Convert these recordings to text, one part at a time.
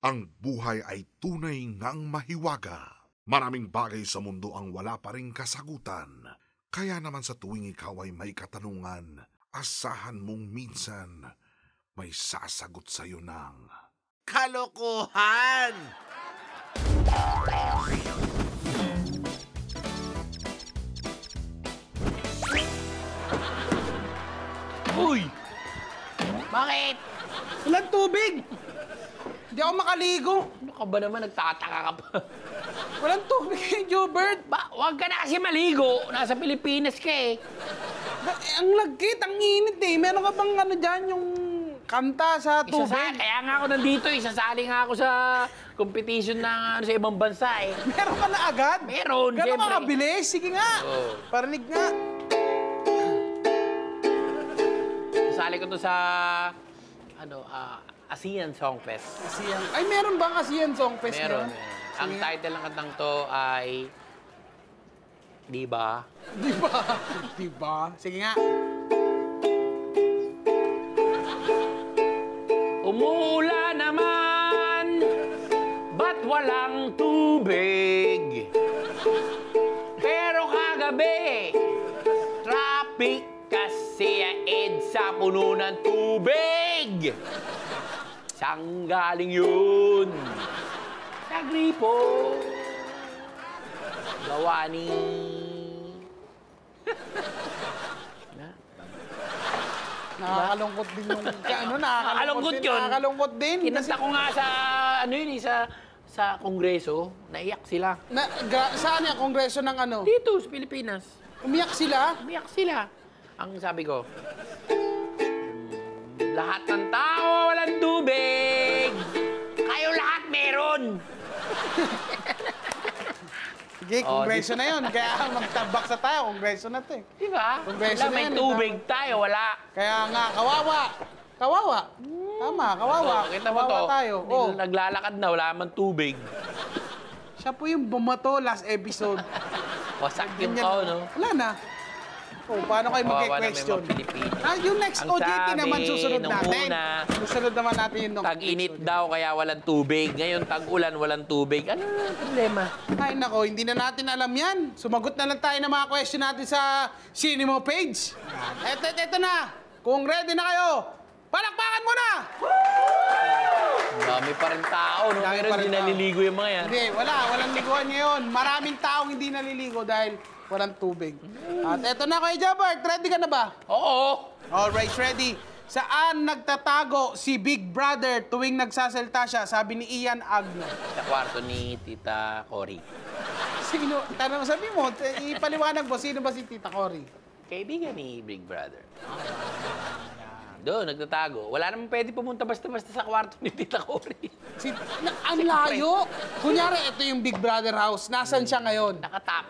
Ang buhay ay tunay ngang mahiwaga. Maraming bagay sa mundo ang wala pa rin kasagutan. Kaya naman sa tuwing ikaw ay may katanungan, asahan mong minsan may sasagot sa'yo ng... Kalokohan! Uy! Bakit? Walang tubig! Hindi ako makaligo. Ano ka ba naman? Nagtataka ka pa. Walang tubig kay Jobert. ba, huwag ka na kasi maligo. Nasa Pilipinas ka eh. Ba- eh, ang lagkit, ang init eh. Meron ka bang ano dyan, yung kanta sa Isasa, tubig? kaya nga ako nandito, isasali nga ako sa competition ng ano, sa ibang bansa eh. Meron ka na agad? Meron, Gano'n siyempre. ka kabilis? Sige nga. Oo. Parinig nga. Isasali ko to sa ano, ah, ASEAN Song Fest. ASEAN. Ay, meron bang ASEAN Song Fest Meron, meron. Ang title ng kantang to ay Di ba? Di ba? Di ba? Sige nga. Umuula naman, ba't walang tubig? Pero kagabi, traffic kasi aid sa puno ng tubig. Saan galing yun? Sa gripo. Gawa ni... Nakakalungkot din yung... ano, Nakakalungkot din. yun. Nakakalungkot din. Kinanta ko nga sa, ano yun eh, sa, sa kongreso, naiyak sila. Na, saan yan? Kongreso ng ano? Dito, sa Pilipinas. Umiyak sila? Umiyak sila. Ang sabi ko, "Hmm, lahat ng tao walang tubig. Kayo lahat meron. Sige, Oh, kongreso na yun. Kaya magtabak sa tayo, kongreso na to eh. Di ba? Kongreso Wala, na may yan, tubig tama. tayo, wala. Kaya nga, kawawa. Kawawa. Tama, kawawa. Oh, kita mo kawawa to. tayo. Hindi Oh, Naglalakad na, wala man tubig. siya po yung bumato last episode. Wasak yung Ganyan. kao, no? Wala na. Oh, paano kayo na Pilipino. Ah, yung next Ang OJT sabi naman susunod nung natin. una, susunod naman natin yung Tag-init daw, kaya walang tubig. Ngayon, tag-ulan, walang tubig. Ano ang problema? Ay nako, hindi na natin alam yan. Sumagot na lang tayo ng mga question natin sa Cinema page. Eto, eto, eto na. Kung ready na kayo, palakpakan mo na! Dami pa rin tao, no? Dami hindi tao. naliligo yung mga yan. Hindi, wala. Walang liguan ngayon. Maraming taong hindi naliligo dahil walang tubig. At eto na kayo, Jabart. Ready ka na ba? Oo! Alright, ready. Saan nagtatago si Big Brother tuwing nagsasalta siya? Sabi ni Ian Agno. Sa kwarto ni Tita Cory. Sino? Tanong, sabi mo, ipaliwanag mo, sino ba si Tita Cory? Kaibigan ni Big Brother. Doon, nagtatago. Wala naman pwede pumunta basta-basta sa kwarto ni Tita Cory. Si, na, ang layo. Kunyari, ito yung Big Brother house. Nasaan siya ngayon? Nakatap.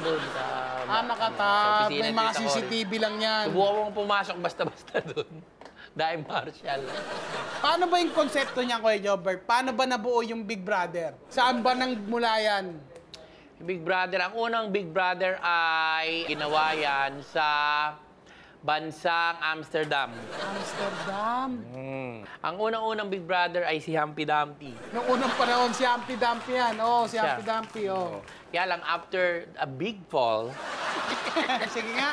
Doon sa... Ah, nakatap. May mga. CCTV lang yan. Subukan mong pumasok basta-basta doon. Dahil Marshall. Paano ba yung konsepto niya, Kuya Jobert? Paano ba nabuo yung Big Brother? Saan ba nang mula yan? Big Brother, ang unang Big Brother ay ginawa yan sa bansang Amsterdam. Amsterdam. Ang unang-unang Big Brother ay si Humpty Dumpty. Noong unang panahon, si Humpty Dumpty yan. Oo, si Siya. Humpty Dumpty, oo. Kaya lang, after a big fall, sige nga.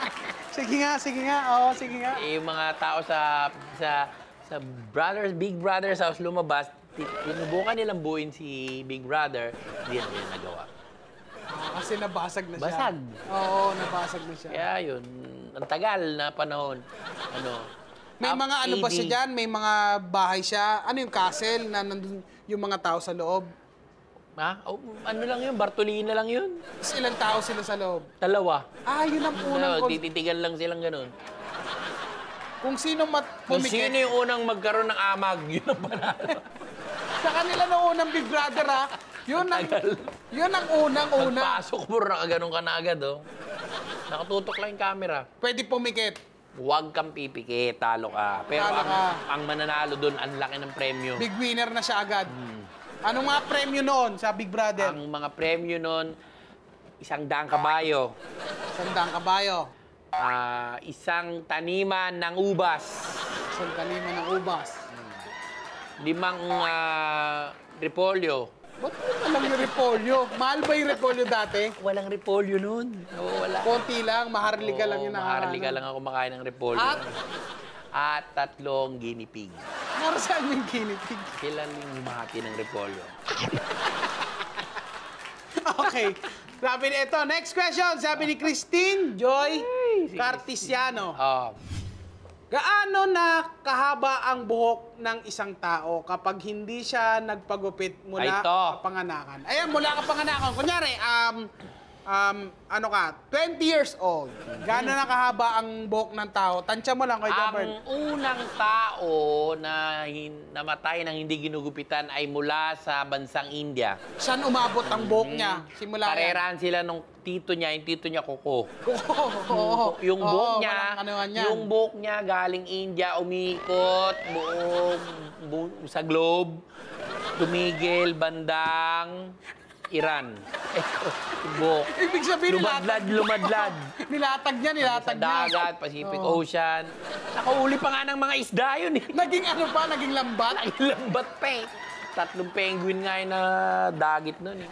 Sige nga, sige nga. Oo, sige nga. eh, yung mga tao sa sa sa brothers, Big Brothers house lumabas, ti- tinubukan nilang buuin si Big Brother, hindi na nila nagawa. Ah, kasi nabasag na siya. Basag. Oo, nabasag na siya. Kaya yun, ang tagal na panahon. Ano, May mga ano ba 80 siya dyan? May mga bahay siya? Ano yung castle na nandun yung mga tao sa loob? Ha? Oh, ano lang yun? Bartolina lang yun. Tapos ilang tao sila sa loob? Dalawa. Ah, yun ang unang... Dalawa, kon- tititigan lang silang ganun. kung sino mat Kung sino yung unang magkaroon ng amag, yun ang panalo. Sa kanila na unang Big Brother, ha? Yun ang, yun ang unang-una. Pagpasok mo, nakaganon ka na agad, oh. Nakatutok lang yung camera. Pwede pumikit. Huwag kang pipikit, talo ka. Pero Talo ang, ka. ang mananalo doon, ang laki ng premyo. Big winner na siya agad. Anong mga premyo noon sa Big Brother? Ang mga premyo noon, isang daang kabayo, Sandang kabayo. ah, isang taniman ng ubas, Isang kanima ng ubas. limang ah, Repolyo. Ba't alam yung repolyo? Mahal ba yung repolyo dati? Walang repolyo nun. Oo, wala. Konti lang, maharlika lang yung Maharlika nakakaraan. lang ako makain ng repolyo. At? At tatlong guinea pig. Para saan yung guinea pig? Sila yung humahati ng repolyo. Okay. Sabi ni ito, next question. Sabi ni Christine Joy si Cartesiano. Oh, Gaano na kahaba ang buhok ng isang tao kapag hindi siya nagpagupit mula Ay, kapanganakan? Ayan, mula kapanganakan. Kunyari, um, um, ano ka, 20 years old. Gaano na kahaba ang buhok ng tao? Tansya mo lang kay Jobert. ang unang tao na namatay ng hindi ginugupitan ay mula sa bansang India. Saan umabot ang buhok niya? Simula yan. Parerahan sila nung tito niya, yung tito niya kuko. Oo, oo, yung buhok niya, yan. yung buhok niya galing India, umikot buong bu- sa globe, tumigil bandang Iran. yung buhok. Ibig sabihin, Lumadlad, lumadlad. nilatag niya, Sa nilatag niya. dagat, Pacific Oo. Ocean. Nakauli pa nga ng mga isda yun eh. Naging ano pa, naging lambat. Lambat pa eh. Tatlong penguin nga na dagit nun eh.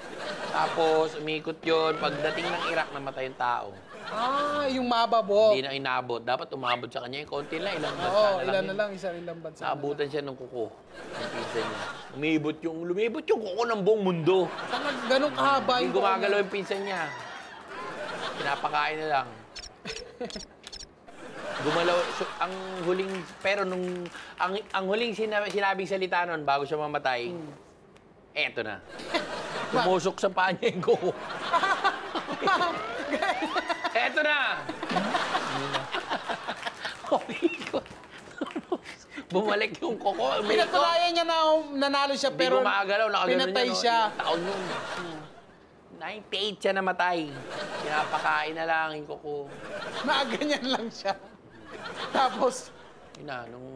Tapos umikot yun. Pagdating ng Iraq, namatay yung tao. Ah, yung mababok. Hindi na inabot. Dapat umabot sa kanya yung konti lang. Ilang bansa Oo, na ilan lang. na lang, isa ilang bansa. na Naabutan siya ng kuko. Yung pinsan niya. Umibot yung, lumibot yung kuko ng buong mundo. Tanag, ganun kahaba Hindi yung gumagalaw yung pinsan niya. Pinapakain na lang. Gumalaw, so, ang huling, pero nung, ang, ang huling sinabi, sinabing salita nun, bago siya mamatay, eto na. Tumusok sa paa niya yung kuko. eto na! Bumalik yung kuko. Umikot. Pinatunayan niya na nanalo siya Hindi pero gumagalaw, nakagano pinatay niya, no? siya. Ilang Taon yun. 98 siya namatay. Pinapakain na lang yung kuko. Nakaganyan lang siya. Tapos, Yun na, nung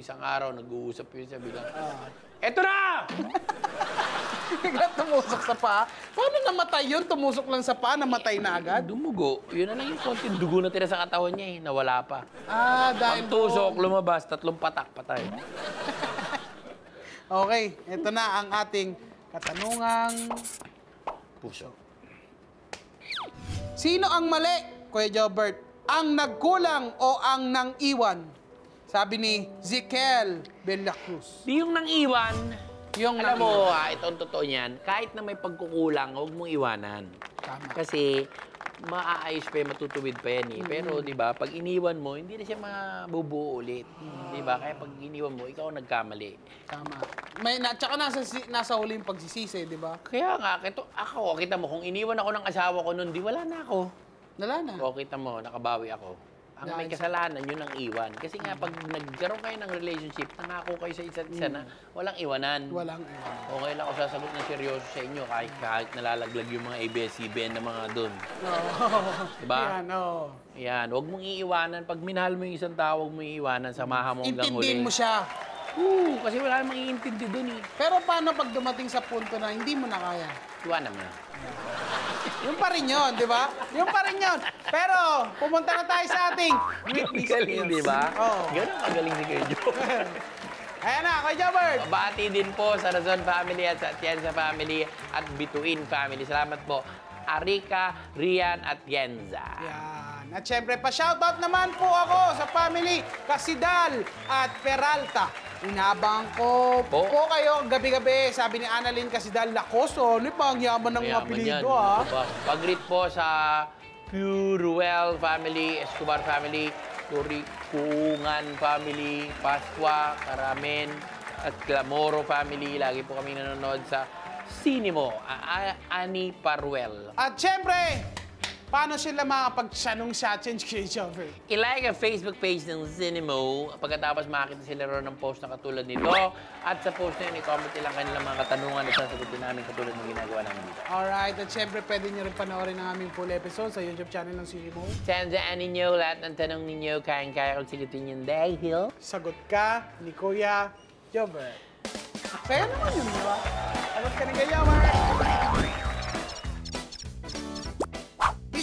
isang araw, nag-uusap yun siya bilang, ah, Eto na! bigla tumusok sa paa. Paano namatay yun? Tumusok lang sa paa, namatay na agad? Dumugo. Yun na lang yung konti dugo na tira sa katawan niya eh, nawala pa. Ah, dahil Ang tusok, lumabas, tatlong patak patay. Okay, ito na ang ating katanungang Puso. Sino ang mali, Kuya Jobert? Ang nagkulang o ang nang iwan? Sabi ni Zikel Cruz. Di yung nang iwan, Yung alam nang mo, ah, ito ang totoo niyan, kahit na may pagkukulang, huwag mong iwanan. Tama. Kasi maaayos pa yan, matutuwid pa yan eh. Pero di ba, pag iniwan mo, hindi na siya mabubuo ulit. Di ba? Kaya pag iniwan mo, ikaw ang nagkamali. Tama. May, na, tsaka nasa, nasa huling pagsisisi, di ba? Kaya nga, kito, ako, kita mo, kung iniwan ako ng asawa ko nun, di wala na ako. Wala na. O kita mo, nakabawi ako. Ang may kasalanan, yun ang iwan. Kasi nga, pag nagkaroon kayo ng relationship, nangako kayo sa isa't isa na walang iwanan. Walang iwan. Okay lang ako sasagot ng seryoso sa inyo kahit, kahit nalalaglag yung mga ABS-CBN na mga doon. Oh. Diba? Yan, oh. Yan, huwag mong iiwanan. Pag minahal mo yung isang tao, huwag mong iiwanan. Samahan mo hanggang huli. Intindihin mo siya. Oo, kasi wala namang iintindi doon eh. Pero paano pag dumating sa punto na hindi mo na kaya? Iwanan mo na. Yung pa rin yun, di ba? Yung pa rin yun. Pero, pumunta na tayo sa ating Galing, skills. di ba? Oo. Ganun kagaling si Kuya Joe. Ayan na, Kuya Jobert. Bati din po sa Razon Family at sa Tienza Family at Bituin Family. Salamat po. Arika, Rian at Yenza. Yan. At syempre, pa-shoutout naman po ako sa family Kasidal at Peralta. Inabang ko po, Po. kayo gabi-gabi. Sabi ni Annalyn Kasidal, Lakoso, ano pa ang yaman ng Mayaman apelido, ha? Diba? Pag-greet po sa Puruel family, Escobar family, Turikungan family, Pasqua, Karamen, at Clamoro family. Lagi po kami nanonood sa Sinimo, Ani Paruel. At syempre, paano sila makapag-sanong sa atin Jobert? I-like ang Facebook page ng Cinemo pagkatapos makita sila ron ng post na katulad nito. At sa post na yun, i-comment nila ang kanilang mga katanungan at sasagutin namin katulad ng ginagawa namin dito. Alright, at syempre, pwede nyo rin panoorin ang aming full episode sa YouTube channel ng Cinemo. Tandaan ninyo, lahat ng tanong ninyo, kayang-kaya kong sagutin yung dahil Sagot ka ni Kuya Jobert. Kaya naman yun, di ba? Sagot ka ni Kuya